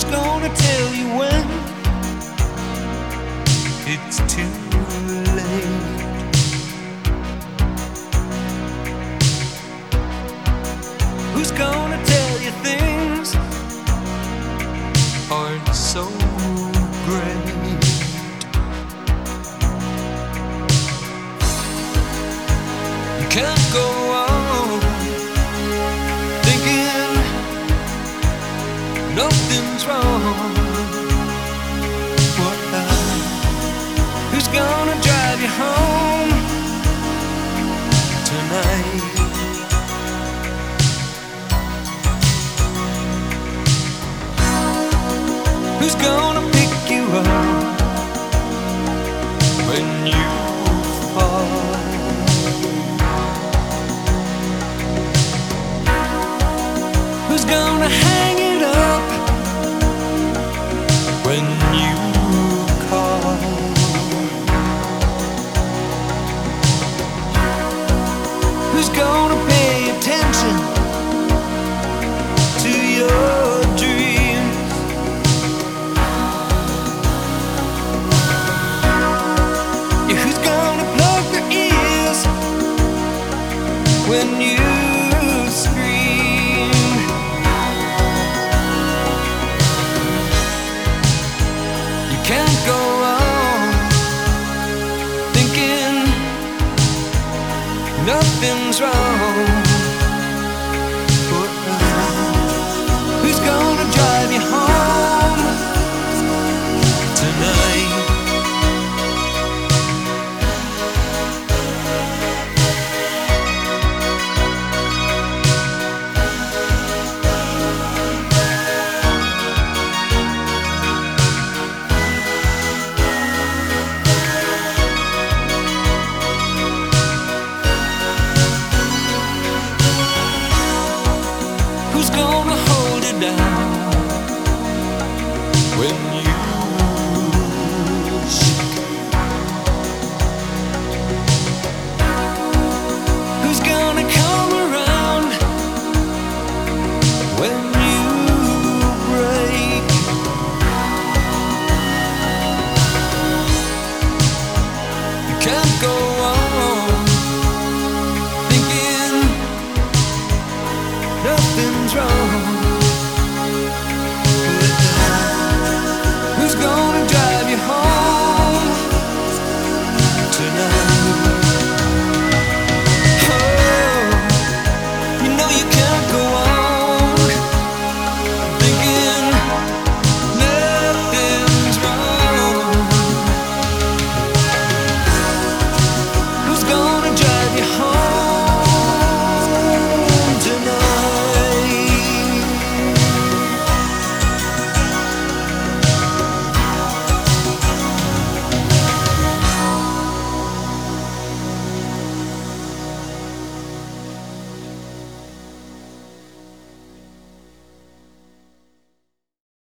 who's gonna tell you when it's too late? Who's gonna tell you things aren't so? nothing's wrong. nothing's wrong. Who's gonna drive you home tonight?